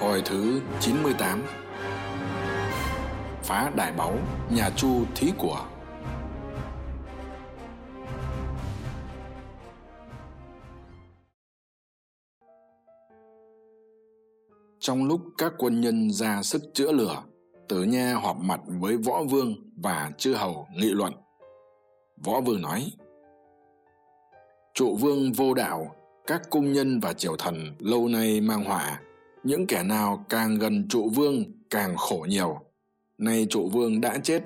Hồi thứ 98 Phá đại báu, nhà chu thí của Trong lúc các quân nhân ra sức chữa lửa, tử nha họp mặt với võ vương và chư hầu nghị luận. Võ vương nói, Trụ vương vô đạo, các cung nhân và triều thần lâu nay mang họa, những kẻ nào càng gần trụ vương càng khổ nhiều. Nay trụ vương đã chết,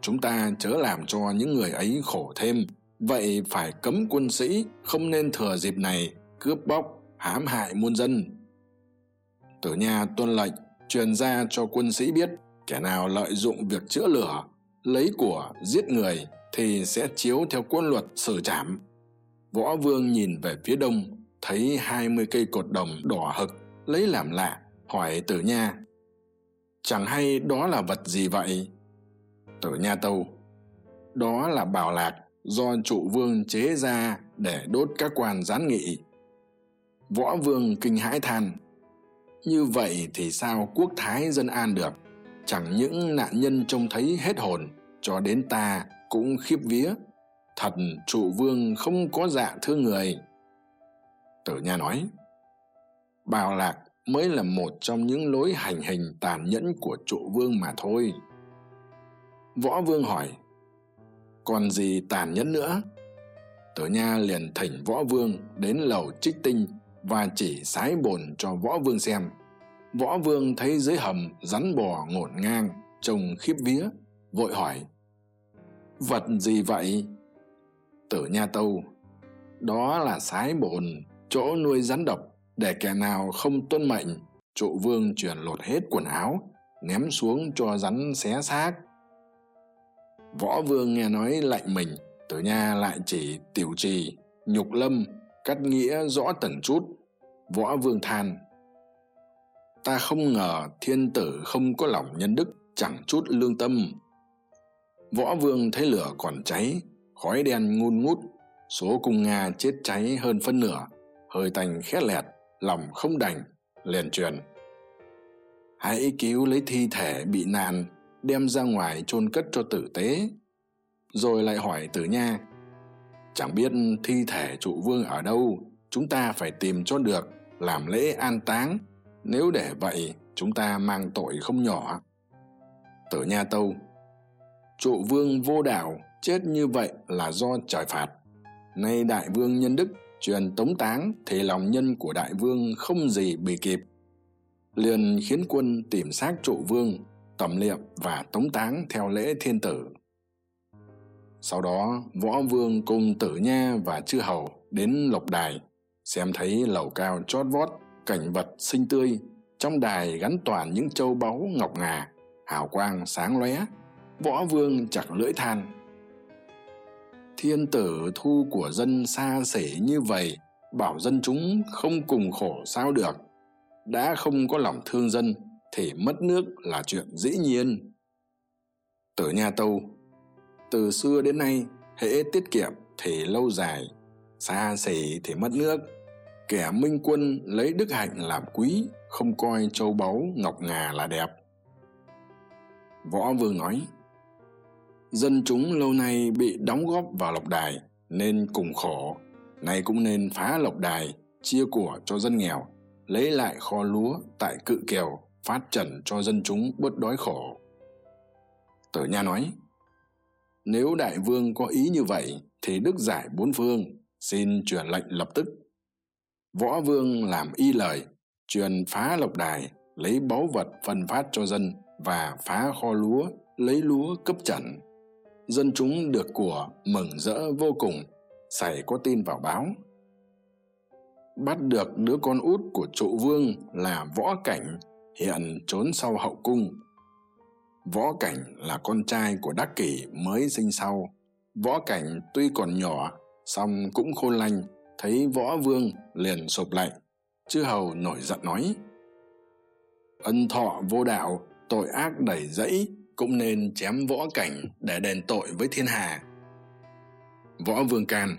chúng ta chớ làm cho những người ấy khổ thêm. Vậy phải cấm quân sĩ không nên thừa dịp này cướp bóc, hãm hại muôn dân. Tử nha tuân lệnh, truyền ra cho quân sĩ biết, kẻ nào lợi dụng việc chữa lửa, lấy của, giết người thì sẽ chiếu theo quân luật xử trảm. Võ vương nhìn về phía đông, thấy hai mươi cây cột đồng đỏ hực lấy làm lạ, hỏi tử nha. Chẳng hay đó là vật gì vậy? Tử nha tâu. Đó là bảo lạc do trụ vương chế ra để đốt các quan gián nghị. Võ vương kinh hãi than. Như vậy thì sao quốc thái dân an được? Chẳng những nạn nhân trông thấy hết hồn, cho đến ta cũng khiếp vía. Thật trụ vương không có dạ thương người. Tử nha nói bào lạc mới là một trong những lối hành hình tàn nhẫn của trụ vương mà thôi. Võ vương hỏi, còn gì tàn nhẫn nữa? Tử nha liền thỉnh võ vương đến lầu trích tinh và chỉ sái bồn cho võ vương xem. Võ vương thấy dưới hầm rắn bò ngổn ngang, trông khiếp vía, vội hỏi, vật gì vậy? Tử nha tâu, đó là sái bồn, chỗ nuôi rắn độc để kẻ nào không tuân mệnh, trụ vương chuyển lột hết quần áo, ném xuống cho rắn xé xác. Võ vương nghe nói lạnh mình, tử nha lại chỉ tiểu trì, nhục lâm, cắt nghĩa rõ từng chút. Võ vương than, ta không ngờ thiên tử không có lòng nhân đức, chẳng chút lương tâm. Võ vương thấy lửa còn cháy, khói đen ngun ngút, số cung nga chết cháy hơn phân nửa, hơi tành khét lẹt lòng không đành, liền truyền. Hãy cứu lấy thi thể bị nạn, đem ra ngoài chôn cất cho tử tế. Rồi lại hỏi tử nha, chẳng biết thi thể trụ vương ở đâu, chúng ta phải tìm cho được, làm lễ an táng. Nếu để vậy, chúng ta mang tội không nhỏ. Tử nha tâu, trụ vương vô đạo, chết như vậy là do trời phạt. Nay đại vương nhân đức truyền tống táng thì lòng nhân của đại vương không gì bì kịp. Liền khiến quân tìm xác trụ vương, tẩm liệm và tống táng theo lễ thiên tử. Sau đó, võ vương cùng tử nha và chư hầu đến lộc đài, xem thấy lầu cao chót vót, cảnh vật xinh tươi, trong đài gắn toàn những châu báu ngọc ngà, hào quang sáng lóe, võ vương chặt lưỡi than thiên tử thu của dân xa xỉ như vậy, bảo dân chúng không cùng khổ sao được. Đã không có lòng thương dân thì mất nước là chuyện dĩ nhiên. Tử nha tâu, từ xưa đến nay, hễ tiết kiệm thì lâu dài, xa xỉ thì mất nước. Kẻ minh quân lấy đức hạnh làm quý, không coi châu báu ngọc ngà là đẹp. Võ vương nói dân chúng lâu nay bị đóng góp vào lộc đài nên cùng khổ. Nay cũng nên phá lộc đài, chia của cho dân nghèo, lấy lại kho lúa tại cự kiều phát trần cho dân chúng bớt đói khổ. Tử nha nói, nếu đại vương có ý như vậy thì đức giải bốn phương, xin truyền lệnh lập tức. Võ vương làm y lời, truyền phá lộc đài, lấy báu vật phân phát cho dân và phá kho lúa, lấy lúa cấp trần dân chúng được của mừng rỡ vô cùng xảy có tin vào báo. Bắt được đứa con út của trụ vương là võ cảnh, hiện trốn sau hậu cung. Võ cảnh là con trai của đắc kỷ mới sinh sau. Võ cảnh tuy còn nhỏ, song cũng khôn lanh, thấy võ vương liền sụp lạnh, chư hầu nổi giận nói, ân thọ vô đạo, tội ác đầy dẫy cũng nên chém võ cảnh để đền tội với thiên hà. Võ vương can,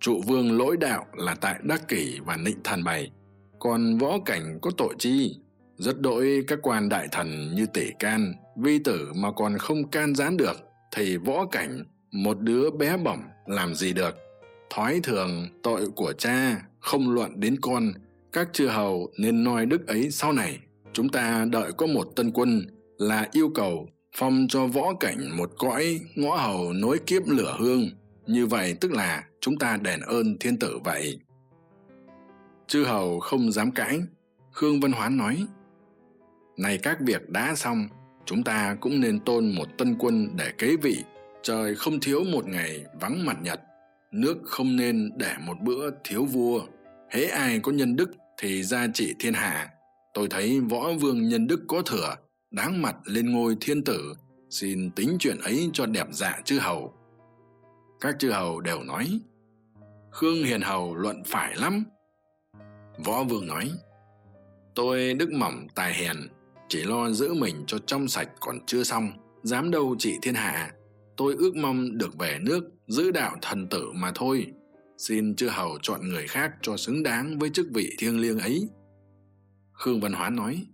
trụ vương lỗi đạo là tại đắc kỷ và nịnh thần bày. Còn võ cảnh có tội chi? Rất đỗi các quan đại thần như tỷ can, vi tử mà còn không can gián được, thì võ cảnh, một đứa bé bỏng, làm gì được? Thói thường tội của cha, không luận đến con. Các chư hầu nên noi đức ấy sau này. Chúng ta đợi có một tân quân là yêu cầu phong cho võ cảnh một cõi ngõ hầu nối kiếp lửa hương. Như vậy tức là chúng ta đền ơn thiên tử vậy. Chư hầu không dám cãi. Khương văn hoán nói, này các việc đã xong, chúng ta cũng nên tôn một tân quân để kế vị. Trời không thiếu một ngày vắng mặt nhật, nước không nên để một bữa thiếu vua. Hễ ai có nhân đức thì gia trị thiên hạ. Tôi thấy võ vương nhân đức có thừa đáng mặt lên ngôi thiên tử. Xin tính chuyện ấy cho đẹp dạ chư hầu. Các chư hầu đều nói, khương hiền hầu luận phải lắm. Võ vương nói, tôi đức mỏng tài hèn, chỉ lo giữ mình cho trong sạch còn chưa xong, dám đâu trị thiên hạ. Tôi ước mong được về nước, giữ đạo thần tử mà thôi. Xin chư hầu chọn người khác cho xứng đáng với chức vị thiêng liêng ấy. Khương văn hoán nói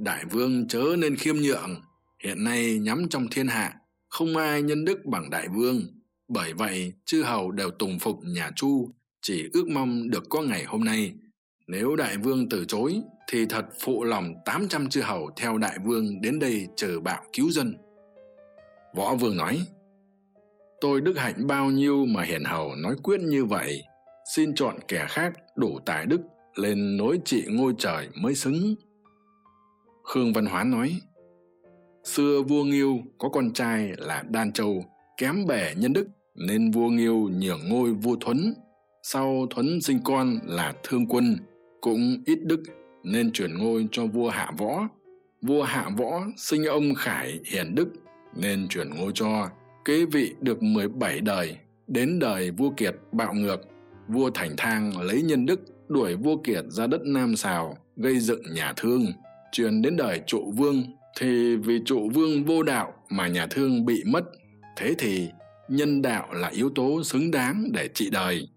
đại vương chớ nên khiêm nhượng. Hiện nay nhắm trong thiên hạ, không ai nhân đức bằng đại vương. Bởi vậy, chư hầu đều tùng phục nhà chu, chỉ ước mong được có ngày hôm nay. Nếu đại vương từ chối, thì thật phụ lòng tám trăm chư hầu theo đại vương đến đây chờ bạo cứu dân. Võ vương nói, tôi đức hạnh bao nhiêu mà hiền hầu nói quyết như vậy? Xin chọn kẻ khác đủ tài đức, lên nối trị ngôi trời mới xứng khương văn hoán nói, xưa vua nghiêu có con trai là đan châu, kém bể nhân đức, nên vua nghiêu nhường ngôi vua thuấn. Sau thuấn sinh con là thương quân, cũng ít đức, nên chuyển ngôi cho vua hạ võ. Vua hạ võ sinh ông khải hiền đức, nên chuyển ngôi cho kế vị được mười bảy đời. Đến đời vua kiệt bạo ngược, vua thành thang lấy nhân đức đuổi vua kiệt ra đất nam sào, gây dựng nhà thương truyền đến đời trụ vương, thì vì trụ vương vô đạo mà nhà thương bị mất. Thế thì, nhân đạo là yếu tố xứng đáng để trị đời.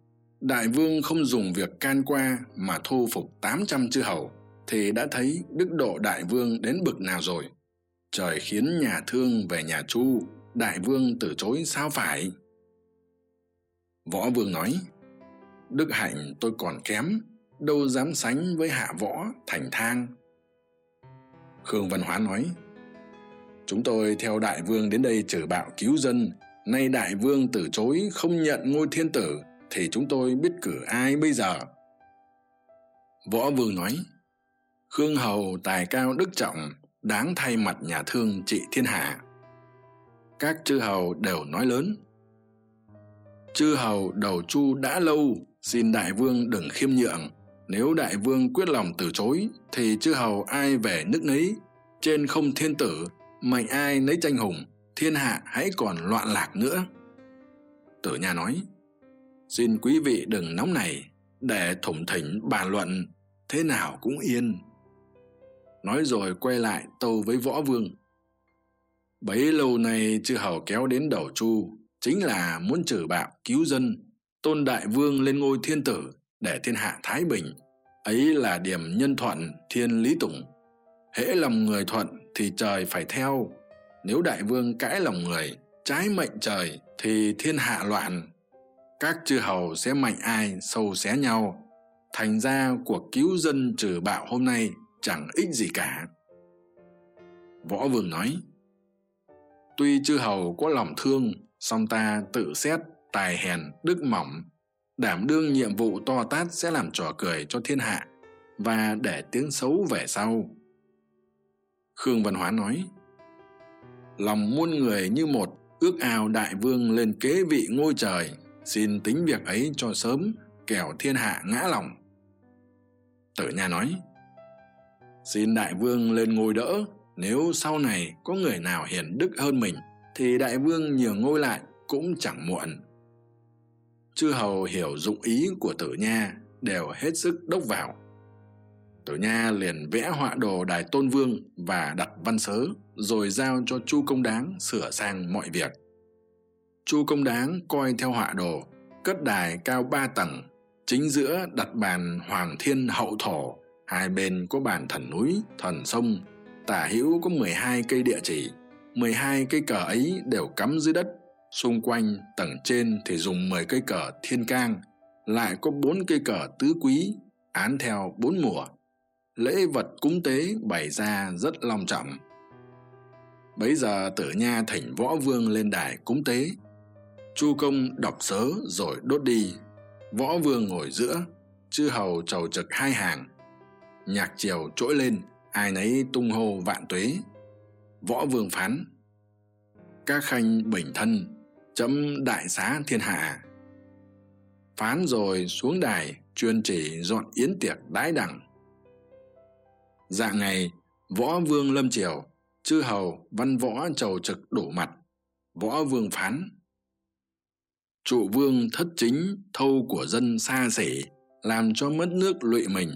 Đại vương không dùng việc can qua mà thu phục tám trăm chư hầu, thì đã thấy đức độ đại vương đến bực nào rồi. Trời khiến nhà thương về nhà chu đại vương từ chối sao phải? Võ vương nói, đức hạnh tôi còn kém, đâu dám sánh với hạ võ thành thang khương văn hóa nói, chúng tôi theo đại vương đến đây trừ bạo cứu dân. Nay đại vương từ chối không nhận ngôi thiên tử, thì chúng tôi biết cử ai bây giờ? Võ vương nói, khương hầu tài cao đức trọng, đáng thay mặt nhà thương trị thiên hạ. Các chư hầu đều nói lớn, chư hầu đầu chu đã lâu, xin đại vương đừng khiêm nhượng nếu đại vương quyết lòng từ chối, thì chư hầu ai về nước nấy? Trên không thiên tử, mạnh ai nấy tranh hùng, thiên hạ hãy còn loạn lạc nữa. Tử nha nói, xin quý vị đừng nóng này để thủng thỉnh bàn luận, thế nào cũng yên. Nói rồi quay lại tâu với võ vương. Bấy lâu nay chư hầu kéo đến đầu chu, chính là muốn trừ bạo cứu dân, tôn đại vương lên ngôi thiên tử để thiên hạ thái bình. Ấy là điểm nhân thuận thiên lý tùng. Hễ lòng người thuận thì trời phải theo. Nếu đại vương cãi lòng người, trái mệnh trời thì thiên hạ loạn. Các chư hầu sẽ mạnh ai, sâu xé nhau. Thành ra cuộc cứu dân trừ bạo hôm nay chẳng ích gì cả. Võ vương nói, tuy chư hầu có lòng thương, song ta tự xét tài hèn đức mỏng đảm đương nhiệm vụ to tát sẽ làm trò cười cho thiên hạ và để tiếng xấu về sau. Khương văn hóa nói, lòng muôn người như một ước ao đại vương lên kế vị ngôi trời, xin tính việc ấy cho sớm, kẻo thiên hạ ngã lòng. Tử nha nói, xin đại vương lên ngôi đỡ, nếu sau này có người nào hiền đức hơn mình, thì đại vương nhường ngôi lại cũng chẳng muộn chư hầu hiểu dụng ý của tử nha, đều hết sức đốc vào. Tử nha liền vẽ họa đồ đài tôn vương và đặt văn sớ, rồi giao cho chu công đáng sửa sang mọi việc. Chu công đáng coi theo họa đồ, cất đài cao ba tầng, chính giữa đặt bàn hoàng thiên hậu thổ, hai bên có bàn thần núi, thần sông, tả hữu có mười hai cây địa chỉ, mười hai cây cờ ấy đều cắm dưới đất xung quanh tầng trên thì dùng mười cây cờ thiên cang, lại có bốn cây cờ tứ quý, án theo bốn mùa. Lễ vật cúng tế bày ra rất long trọng. Bấy giờ tử nha thỉnh võ vương lên đài cúng tế. Chu công đọc sớ rồi đốt đi. Võ vương ngồi giữa, chư hầu trầu trực hai hàng. Nhạc chiều trỗi lên, ai nấy tung hô vạn tuế. Võ vương phán, các khanh bình thân chấm đại xá thiên hạ. Phán rồi xuống đài chuyên chỉ dọn yến tiệc đái đẳng dạng ngày, võ vương lâm triều, chư hầu văn võ trầu trực đổ mặt. Võ vương phán, trụ vương thất chính, thâu của dân xa xỉ, làm cho mất nước lụy mình.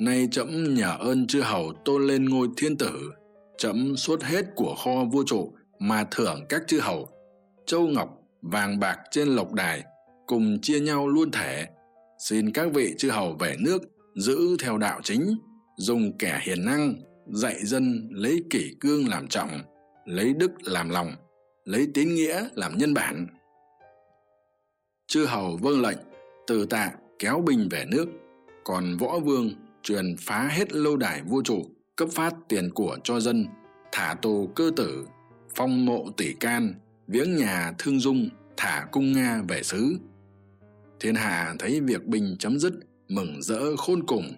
Nay trẫm nhờ ơn chư hầu tôn lên ngôi thiên tử. Trẫm suốt hết của kho vua trụ mà thưởng các chư hầu. Châu ngọc vàng bạc trên lộc đài, cùng chia nhau luôn thể xin các vị chư hầu về nước, giữ theo đạo chính, dùng kẻ hiền năng, dạy dân lấy kỷ cương làm trọng, lấy đức làm lòng, lấy tín nghĩa làm nhân bản. Chư hầu vâng lệnh, từ tạ kéo binh về nước. Còn võ vương truyền phá hết lâu đài vua chủ, cấp phát tiền của cho dân, thả tù cơ tử, phong mộ tỷ can viếng nhà thương dung thả cung nga về xứ. Thiên hạ thấy việc bình chấm dứt, mừng rỡ khôn cùng.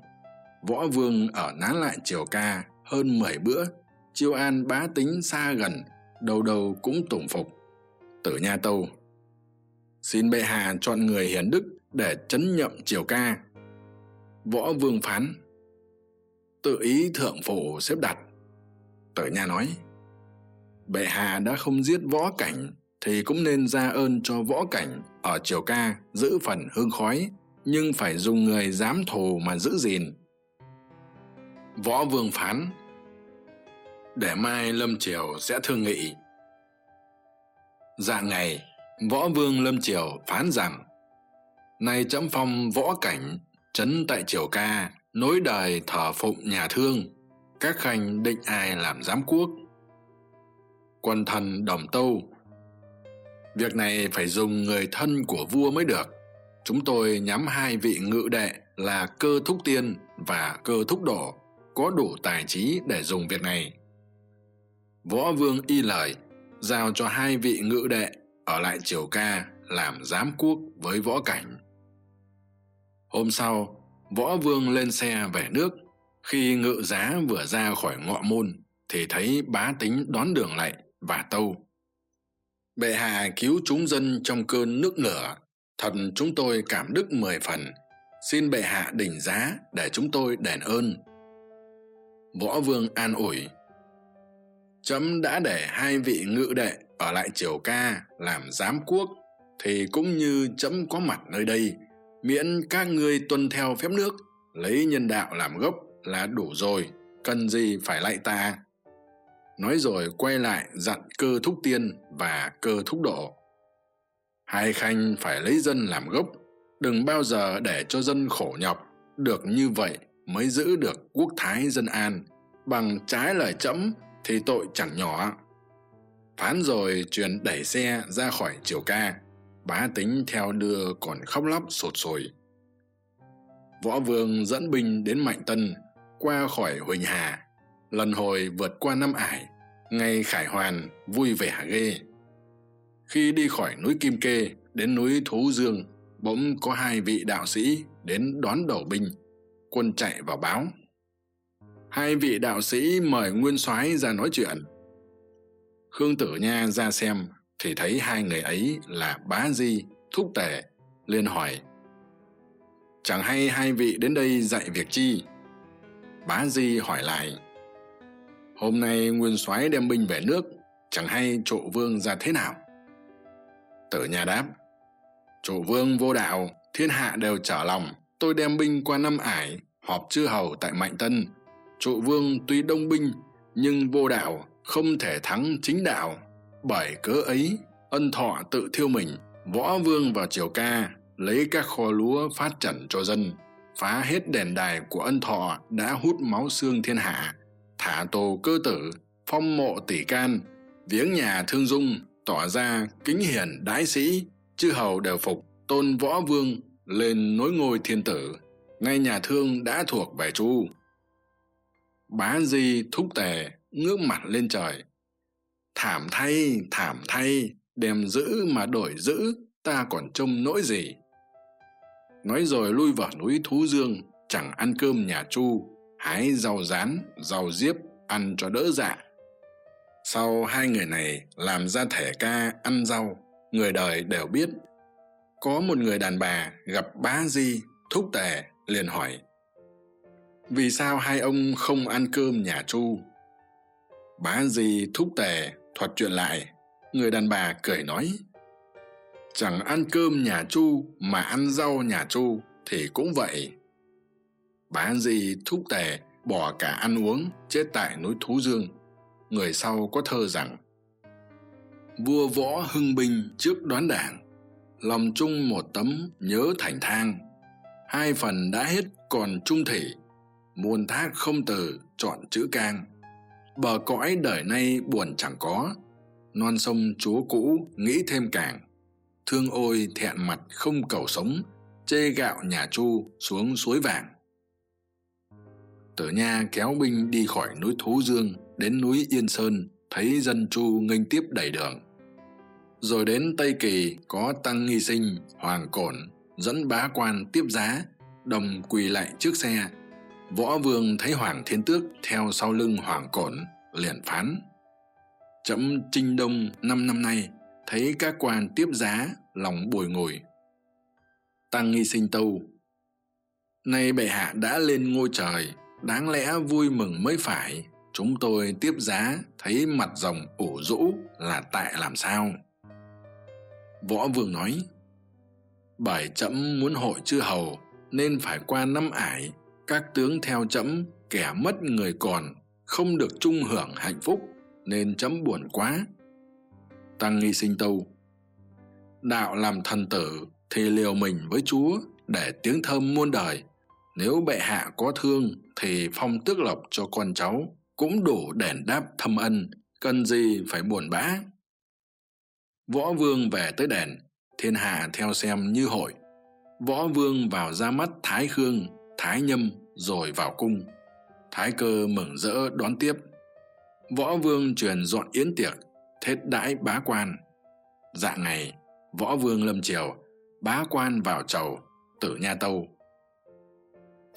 Võ vương ở nán lại triều ca hơn mười bữa, chiêu an bá tính xa gần, đầu đầu cũng tủng phục. Tử nha tâu, xin bệ hạ chọn người hiền đức để chấn nhậm triều ca. Võ vương phán, tự ý thượng phụ xếp đặt. Tử nha nói bệ hạ đã không giết võ cảnh thì cũng nên ra ơn cho võ cảnh ở triều ca giữ phần hương khói, nhưng phải dùng người dám thù mà giữ gìn. Võ vương phán, để mai lâm triều sẽ thương nghị. Dạng ngày, võ vương lâm triều phán rằng, nay trẫm phong võ cảnh, trấn tại triều ca, nối đời thờ phụng nhà thương, các khanh định ai làm giám quốc quân thần đồng tâu việc này phải dùng người thân của vua mới được. Chúng tôi nhắm hai vị ngự đệ là cơ thúc tiên và cơ thúc đổ, có đủ tài trí để dùng việc này. Võ vương y lời giao cho hai vị ngự đệ ở lại triều ca làm giám quốc với võ cảnh. Hôm sau, võ vương lên xe về nước. Khi ngự giá vừa ra khỏi ngọ môn, thì thấy bá tính đón đường lại và tâu. Bệ hạ cứu chúng dân trong cơn nước lửa, thật chúng tôi cảm đức mười phần. Xin bệ hạ đỉnh giá để chúng tôi đền ơn. Võ vương an ủi. Trẫm đã để hai vị ngự đệ ở lại triều ca làm giám quốc, thì cũng như trẫm có mặt nơi đây, miễn các ngươi tuân theo phép nước, lấy nhân đạo làm gốc là đủ rồi, cần gì phải lạy ta? Nói rồi quay lại dặn cơ thúc tiên và cơ thúc độ. Hai khanh phải lấy dân làm gốc, đừng bao giờ để cho dân khổ nhọc. Được như vậy mới giữ được quốc thái dân an. Bằng trái lời trẫm thì tội chẳng nhỏ. Phán rồi truyền đẩy xe ra khỏi triều ca. Bá tính theo đưa còn khóc lóc sột sồi. Võ vương dẫn binh đến mạnh tân, qua khỏi huỳnh hà lần hồi vượt qua năm ải ngay khải hoàn vui vẻ ghê. Khi đi khỏi núi kim kê đến núi thú dương, bỗng có hai vị đạo sĩ đến đón đầu binh quân chạy vào báo. Hai vị đạo sĩ mời nguyên soái ra nói chuyện. Khương tử nha ra xem thì thấy hai người ấy là bá di, thúc tể, liền hỏi, chẳng hay hai vị đến đây dạy việc chi? Bá di hỏi lại hôm nay nguyên soái đem binh về nước, chẳng hay trụ vương ra thế nào? Tử nha đáp trụ vương vô đạo, thiên hạ đều trở lòng, tôi đem binh qua năm ải, họp chư hầu tại mạnh tân. Trụ vương tuy đông binh, nhưng vô đạo, không thể thắng chính đạo. Bởi cớ ấy, ân thọ tự thiêu mình, võ vương vào triều ca, lấy các kho lúa phát trần cho dân, phá hết đền đài của ân thọ đã hút máu xương thiên hạ thả tù cơ tử, phong mộ tỷ can, viếng nhà thương dung tỏ ra kính hiền đái sĩ, chư hầu đều phục tôn võ vương lên nối ngôi thiên tử. Ngay nhà thương đã thuộc về chu bá di thúc tề, ngước mặt lên trời. Thảm thay thảm thay, đem giữ mà đổi giữ, ta còn trông nỗi gì? Nói rồi lui vào núi thú dương, chẳng ăn cơm nhà chu hái rau rán rau diếp, ăn cho đỡ dạ. Sau hai người này làm ra thể ca ăn rau, người đời đều biết. Có một người đàn bà gặp bá di, thúc tề, liền hỏi, vì sao hai ông không ăn cơm nhà chu? Bá di, thúc tề thuật chuyện lại, người đàn bà cười nói, chẳng ăn cơm nhà chu mà ăn rau nhà chu thì cũng vậy bá di thúc tề bỏ cả ăn uống, chết tại núi thú dương. Người sau có thơ rằng, vua võ hưng binh trước đoán đảng, lòng chung một tấm nhớ thành thang. Hai phần đã hết còn trung thủy, muôn thác không từ chọn chữ cang. Bờ cõi đời nay buồn chẳng có, non sông chúa cũ nghĩ thêm càng. Thương ôi thẹn mặt không cầu sống, chê gạo nhà chu xuống suối vàng tử nha kéo binh đi khỏi núi thú dương đến núi yên sơn, thấy dân chu nghênh tiếp đầy đường. Rồi đến tây kỳ có tăng nghi sinh, hoàng cổn dẫn bá quan tiếp giá, đồng quỳ lại trước xe. Võ vương thấy hoàng thiên tước theo sau lưng hoàng cổn liền phán. Trẫm trinh đông năm năm nay, thấy các quan tiếp giá, lòng bồi ngồi. Tăng nghi sinh tâu. Nay bệ hạ đã lên ngôi trời đáng lẽ vui mừng mới phải. Chúng tôi tiếp giá, thấy mặt rồng ủ rũ là tại làm sao? Võ vương nói, bởi trẫm muốn hội chư hầu, nên phải qua năm ải. Các tướng theo trẫm kẻ mất người còn, không được chung hưởng hạnh phúc, nên trẫm buồn quá. Tăng nghi sinh tâu, đạo làm thần tử thì liều mình với chúa để tiếng thơm muôn đời nếu bệ hạ có thương thì phong tước lộc cho con cháu cũng đủ đền đáp thâm ân, cần gì phải buồn bã. Võ vương về tới đền, thiên hạ theo xem như hội. Võ vương vào ra mắt thái khương, thái nhâm rồi vào cung. Thái cơ mừng rỡ đón tiếp. Võ vương truyền dọn yến tiệc, thết đãi bá quan. Dạng ngày, võ vương lâm triều, bá quan vào chầu, tử nha tâu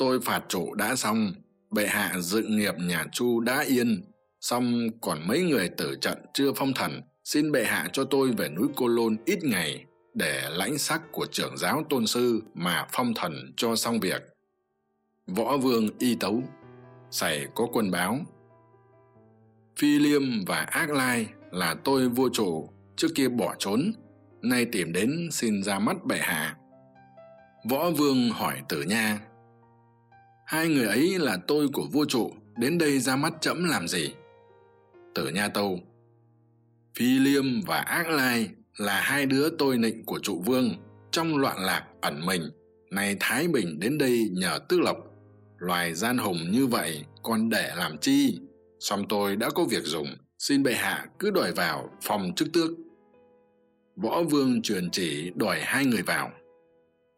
tôi phạt chủ đã xong, bệ hạ dự nghiệp nhà chu đã yên. Song còn mấy người tử trận chưa phong thần, xin bệ hạ cho tôi về núi cô lôn ít ngày để lãnh sắc của trưởng giáo tôn sư mà phong thần cho xong việc. Võ vương y tấu sảy có quân báo. Phi liêm và ác lai là tôi vua chủ, trước kia bỏ trốn, nay tìm đến xin ra mắt bệ hạ. Võ vương hỏi tử nha hai người ấy là tôi của vua trụ, đến đây ra mắt trẫm làm gì? Tử nha tâu. Phi liêm và ác lai là hai đứa tôi nịnh của trụ vương trong loạn lạc ẩn mình, nay thái bình đến đây nhờ tước lộc. Loài gian hùng như vậy còn để làm chi? Song tôi đã có việc dùng, xin bệ hạ cứ đòi vào phòng chức tước. Võ vương truyền chỉ đòi hai người vào.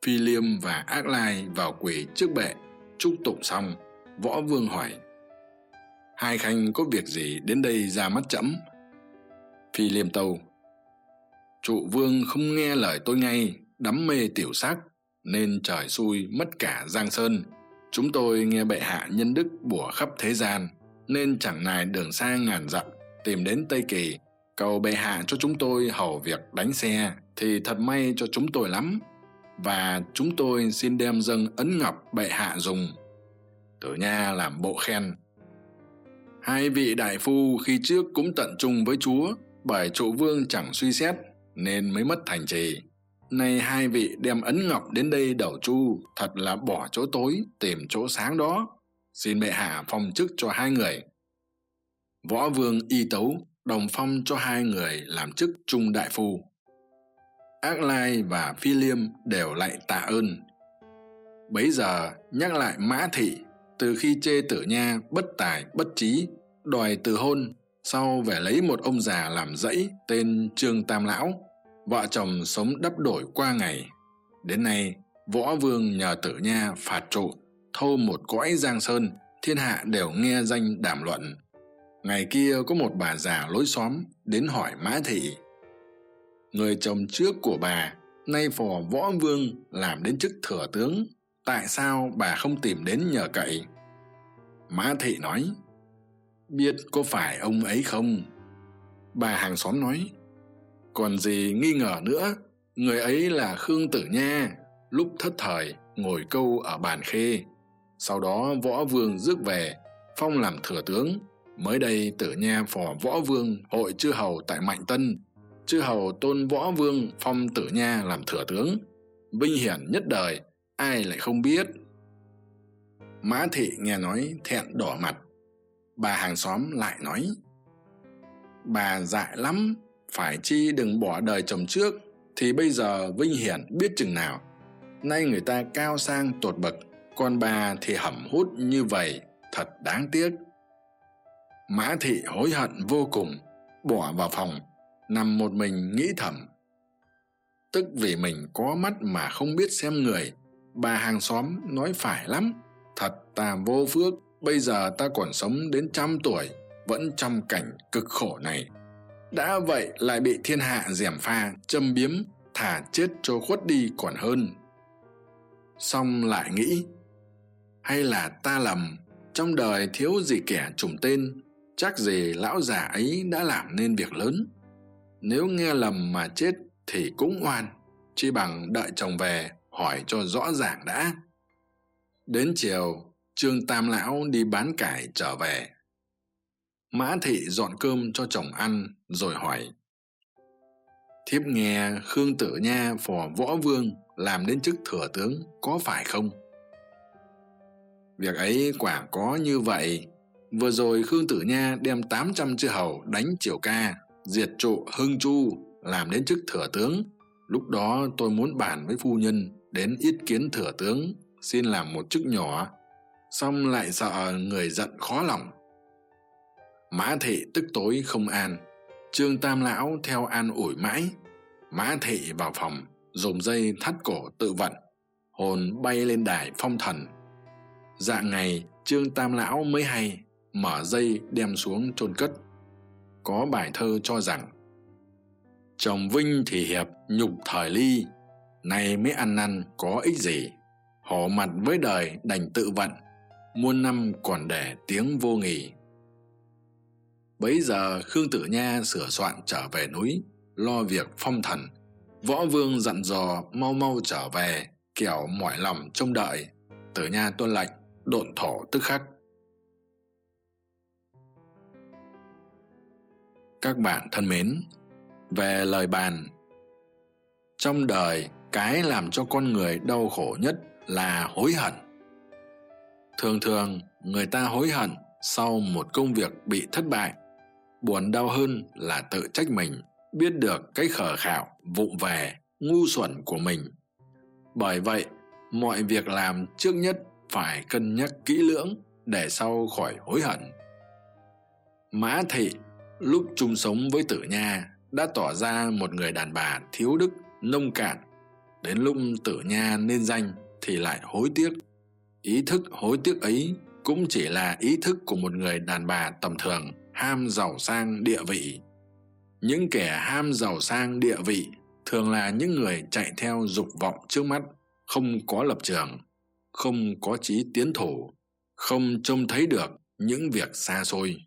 Phi liêm và ác lai vào quỳ trước bệ chúc tụng xong, võ vương hỏi, hai khanh có việc gì đến đây ra mắt trẫm phi liêm tâu, trụ vương không nghe lời tôi ngay, đắm mê tiểu sắc nên trời xui mất cả giang sơn. Chúng tôi nghe bệ hạ nhân đức bủa khắp thế gian, nên chẳng nài đường xa ngàn dặm tìm đến tây kỳ. Cầu bệ hạ cho chúng tôi hầu việc đánh xe, thì thật may cho chúng tôi lắm và chúng tôi xin đem dâng ấn ngọc bệ hạ dùng. Tử nha làm bộ khen. Hai vị đại phu khi trước cũng tận trung với chúa, bởi trụ vương chẳng suy xét, nên mới mất thành trì. Nay hai vị đem ấn ngọc đến đây đầu chu thật là bỏ chỗ tối, tìm chỗ sáng đó. Xin bệ hạ phong chức cho hai người. Võ vương y tấu, đồng phong cho hai người làm chức trung đại phu ác lai và phi liêm đều lại tạ ơn. Bấy giờ, nhắc lại mã thị, từ khi chê tử nha bất tài, bất trí, đòi từ hôn, sau về lấy một ông già làm dãy tên trương tam lão, vợ chồng sống đắp đổi qua ngày. Đến nay, võ vương nhờ tử nha phạt trụ, thâu một cõi giang sơn, thiên hạ đều nghe danh đàm luận. Ngày kia có một bà già lối xóm đến hỏi mã thị người chồng trước của bà, nay phò võ vương làm đến chức thừa tướng, tại sao bà không tìm đến nhờ cậy? Mã thị nói, biết có phải ông ấy không? Bà hàng xóm nói, còn gì nghi ngờ nữa, người ấy là khương tử nha, lúc thất thời ngồi câu ở bàn khê. Sau đó võ vương rước về, phong làm thừa tướng. Mới đây tử nha phò võ vương hội chư hầu tại mạnh tân chư hầu tôn võ vương phong tử nha làm thừa tướng. Vinh hiển nhất đời, ai lại không biết? Mã thị nghe nói thẹn đỏ mặt. Bà hàng xóm lại nói, bà dại lắm, phải chi đừng bỏ đời chồng trước, thì bây giờ vinh hiển biết chừng nào. Nay người ta cao sang tột bậc, còn bà thì hẩm hút như vậy, thật đáng tiếc. Mã thị hối hận vô cùng, bỏ vào phòng nằm một mình nghĩ thầm. Tức vì mình có mắt mà không biết xem người, bà hàng xóm nói phải lắm, thật ta vô phước, bây giờ ta còn sống đến trăm tuổi, vẫn trong cảnh cực khổ này. Đã vậy lại bị thiên hạ gièm pha, châm biếm, thả chết cho khuất đi còn hơn. Xong lại nghĩ, hay là ta lầm, trong đời thiếu gì kẻ trùng tên, chắc gì lão già ấy đã làm nên việc lớn nếu nghe lầm mà chết thì cũng oan, chi bằng đợi chồng về hỏi cho rõ ràng đã. Đến chiều, trương tam lão đi bán cải trở về. Mã thị dọn cơm cho chồng ăn rồi hỏi, thiếp nghe khương tử nha, phò võ vương làm đến chức thừa tướng có phải không? Việc ấy quả có như vậy. Vừa rồi khương tử nha đem tám trăm chư hầu đánh triều ca diệt trụ hưng chu, làm đến chức thừa tướng. Lúc đó tôi muốn bàn với phu nhân đến yết kiến thừa tướng, xin làm một chức nhỏ. Xong lại sợ người giận khó lòng. Mã thị tức tối không an. Trương tam lão theo an ủi mãi. Mã thị vào phòng, dùng dây thắt cổ tự vận. Hồn bay lên đài phong thần. Dạng ngày, trương tam lão mới hay mở dây đem xuống chôn cất có bài thơ cho rằng, chồng vinh thì hiệp nhục thời ly, nay mới ăn năn có ích gì. Hổ mặt với đời đành tự vận, muôn năm còn để tiếng vô nghỉ. Bấy giờ khương tử nha sửa soạn trở về núi, lo việc phong thần. Võ vương dặn dò mau mau trở về, kẻo mỏi lòng trông đợi. Tử nha tuân lệnh, độn thổ tức khắc. Các bạn thân mến. Về lời bàn. Trong đời, cái làm cho con người đau khổ nhất là hối hận. Thường thường, người ta hối hận sau một công việc bị thất bại. Buồn đau hơn là tự trách mình, biết được cái khờ khạo, vụng về, ngu xuẩn của mình. Bởi vậy, mọi việc làm trước nhất phải cân nhắc kỹ lưỡng để sau khỏi hối hận. Mã thị lúc chung sống với tử nha, đã tỏ ra một người đàn bà thiếu đức, nông cạn. Đến lúc tử nha nên danh thì lại hối tiếc. Ý thức hối tiếc ấy cũng chỉ là ý thức của một người đàn bà tầm thường, ham giàu sang địa vị. Những kẻ ham giàu sang địa vị thường là những người chạy theo dục vọng trước mắt, không có lập trường, không có chí tiến thủ, không trông thấy được những việc xa xôi.